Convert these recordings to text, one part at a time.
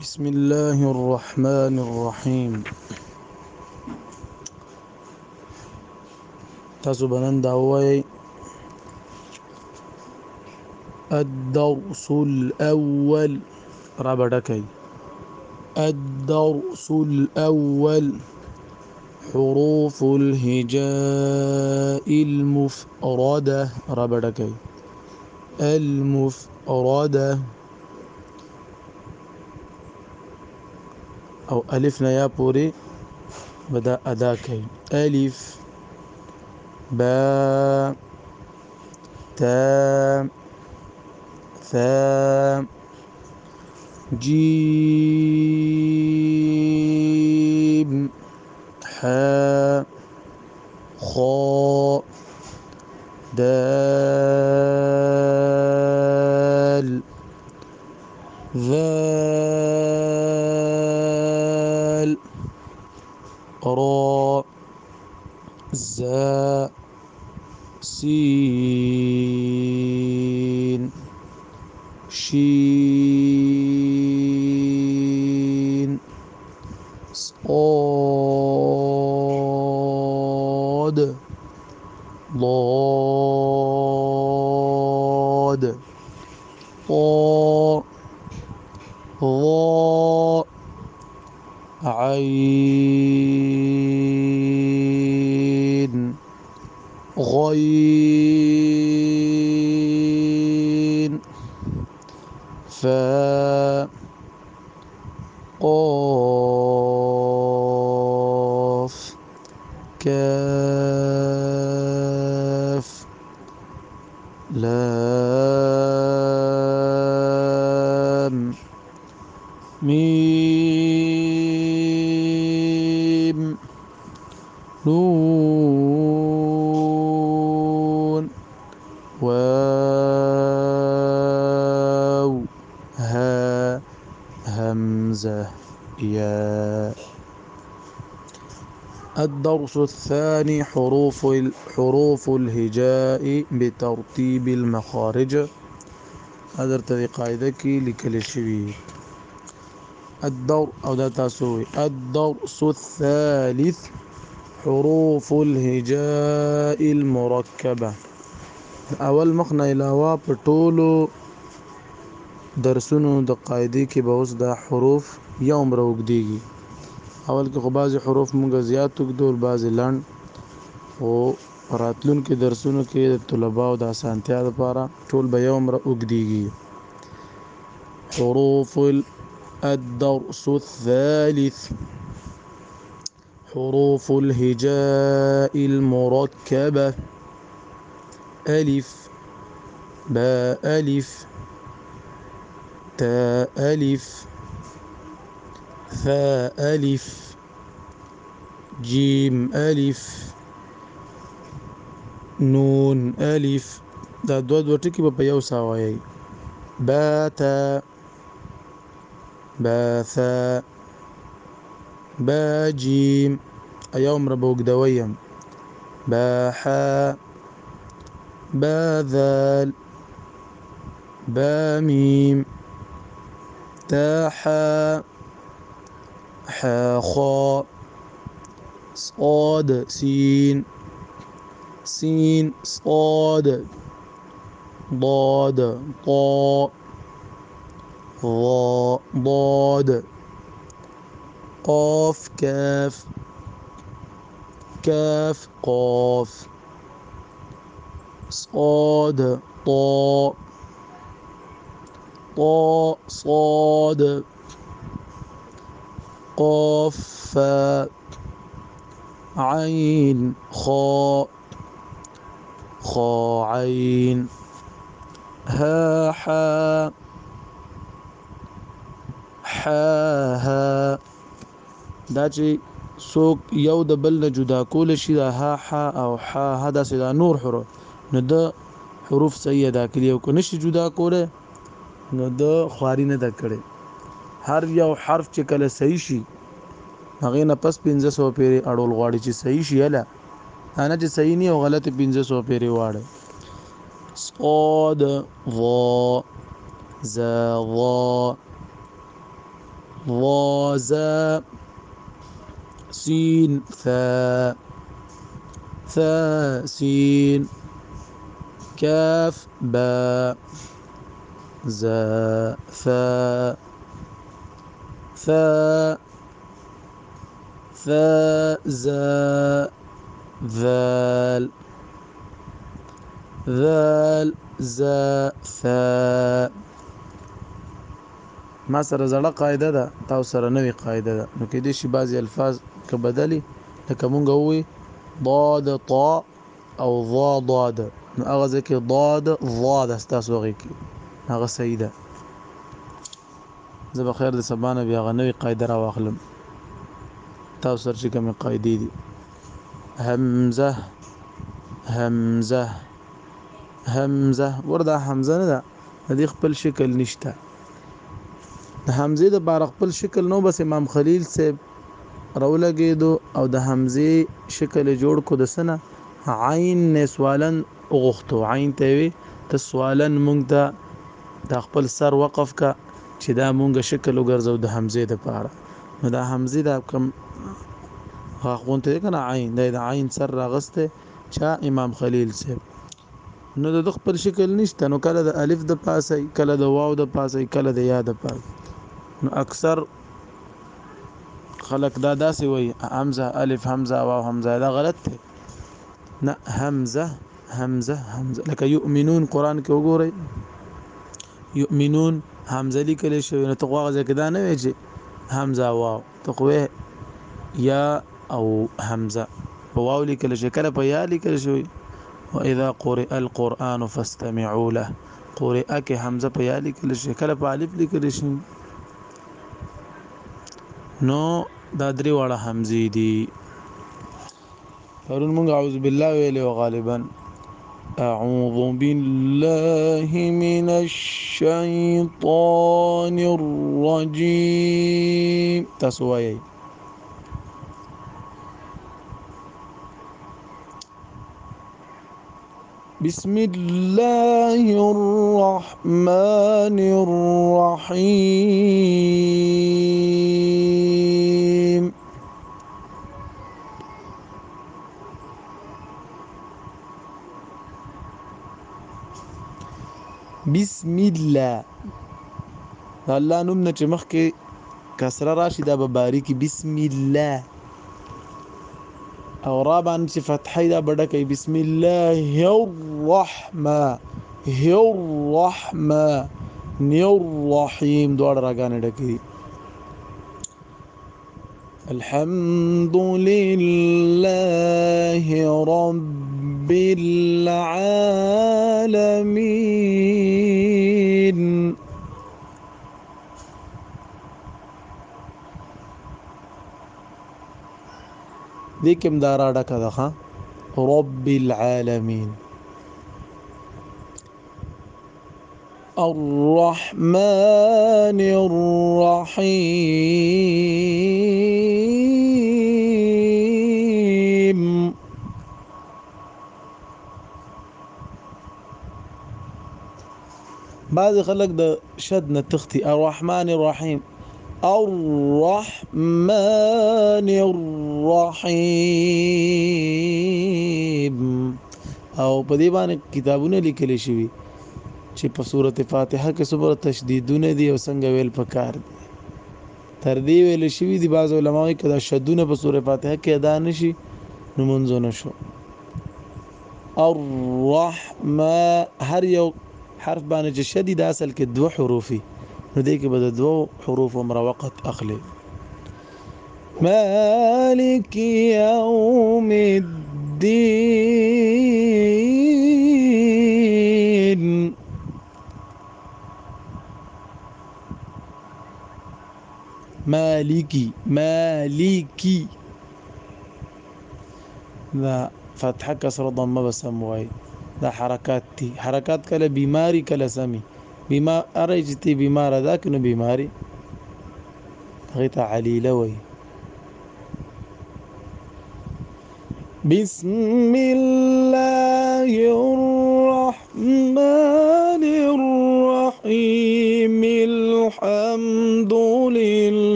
بسم الله الرحمن الرحيم. تاسو بنن دا الدرس الأول رابطكي الدرس الأول حروف الهجاء المفردة رابطكي المفردة أو ألف نه یا پوری بدا أدا کوي ألف با تا ثا جيم حا خاء دال ذال صاد ضاد. طاء ظاء عين. غين. فاء. ياء الدرس الثاني حروف حروف الهجاء بترتيب المخارج. هذا ارتدي قاعدة كي لكل شيء. الدور أو دا تاسوي الدرس الثالث حروف الهجاء المركبة. أول مخنا علاوه په ټولو درسونو د قاعدة کې به اوس دا حروف یو مر وګديږي اول کې خو بعضی حروف مونږ زیات وګدول بعضی لند أو راتلون کې درسونو کې د طلباو د اسانتیا لپاره ټول به یو مر وګديږي حروف الدرس الثالث. حروف الهجاء المركبة. ألف. باء ألف. تاء ألف. ثاء ألف جيم ألف نون ألف. دا دوه دوه ټکي په یو سا وایي. باتا باثا باجيم ايوم ربوك دويم باحا باذال باميم تاحا با ميم تا حا حا خا صاد سين سين صاد ضاد طاء ضاء ضاد قاف كاف كاف قاف صاد طاء طاء صاد قاف عين خاء خا عين ها حا حا ها دا چې څوک یو د بل نه جدا کول شي دا ها ح او ح ها دا سدا نور حروف. نو د حروف صحیح ادا کړی او کو نشي جدا کوله نو د خواري نه د کړي هر یو حرف چې کله صحیح شي هغه نه پس 1500 پیری اړول غواړي چې صحیح شي اله أنا چې صحیح نه أو غلط 1500 پیری واړي صاد ظا ز ظا ضا زا سين ثا ثا سين كاف باء زا ثا ثا ثا زا ذال ذال زا ثا ما سره زړه قاعده ده تاسو سره نوې قاعده ده. نو کې دې شی بعضي الفاظ ک بدلی لکه مونږ وې ضاد طا او ضا ضاد. نو هغه ځکه ضاد ضاد تاسو غي کې هغه صحیح ده زه به خیر د سبانه بیا غنوي قاعده را واخلم تاسو سره چې کومه قاعده دي. همزه همزه همزه وردا حمزه نه ده د خپل شکل نشته. حمزه د بار خپل شکل نو بس امام خلیل صاحب راولګېدو او د حمزه شکل جوړ کو د سنه عین سوالن غختو عین ته وي ته سوالن مونږ ته د خپل سر وقف کا چې دا مونږ شکل وګرځو د حمزه د پاره. نو د حمزه د کم غونته کنه؟ عین. د عین سر راغسته چا امام خلیل صاحب نو د خپل شکل نشته. نو کله د الف د پاسه کله د واو د پاسه کله د یا د پاسه نو اکثر خلق دا داسې وای حمزه الف حمزه واو حمزه دا غلط دی. نه حمزه حمزه حمزه. لکه یؤمنون قران کې وګورئ. یؤمنون حمزه لیکل شوی نو تقوا غزه کې دا نه وی چې حمزه واو. تقوا یا او حمزه. واو لیکل شوی کله په یا لیکل شوی؟ واذا قرئ القران فاستمعوا له. قرئ کې حمزه په یا لیکل شوی کله په الف لیکل شوی؟ نو دا درې واړه حمزه دي. پرون موږ اعوذ بالله ویلو غالبا أعوذ بالله من الشيطان الرجيم. تسوي بسم الله الرحمن الرحيم. بسم الله الله نوم نه چې مخکې کسره راشي دا به باریکی بسم الله او را باندې چې فتحې دا بڑا کوي بسم الله الرحمن الرحمن الرحیم دوړ راګانې ډکې الحمد لله رب العالمين دې کوم دارا ډکه ده ها رب العالمين الرحمن الرحيم بعض خلک د شد نه تختی الرحمن الرحیم. الرحمن الرحیم. او په دې باندې کتابونه لیکل شوي چې په سورته فاتحه کې څومره تشدیدونه دي او څنګه ویل پکار دي. تر دې ویل شوي دي بعض علماء کدا شدونه په سورته فاتحه کې ادا نشي نو منځو نشو الرحمن هر یو حرف باندې چې شدید اصل کې دوه حروفي نو د حروف عمر وخت أخلي. مالک یوم الدین مالکی مالکی دا فتحه کسر ضمة بسم وای دا حرکات دي حرکات کله بیماری کله سمي بیمار ارجتي بیمار ده کنه بیماری غیتا علیله وای بسم الله الرحمن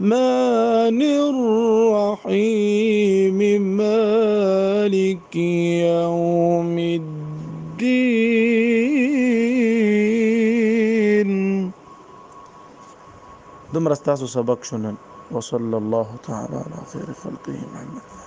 الرحمن الرحيم مالك يوم الدين. دمر استاسو سبق شنن وصلى الله تعالى على خير خلقه محمد.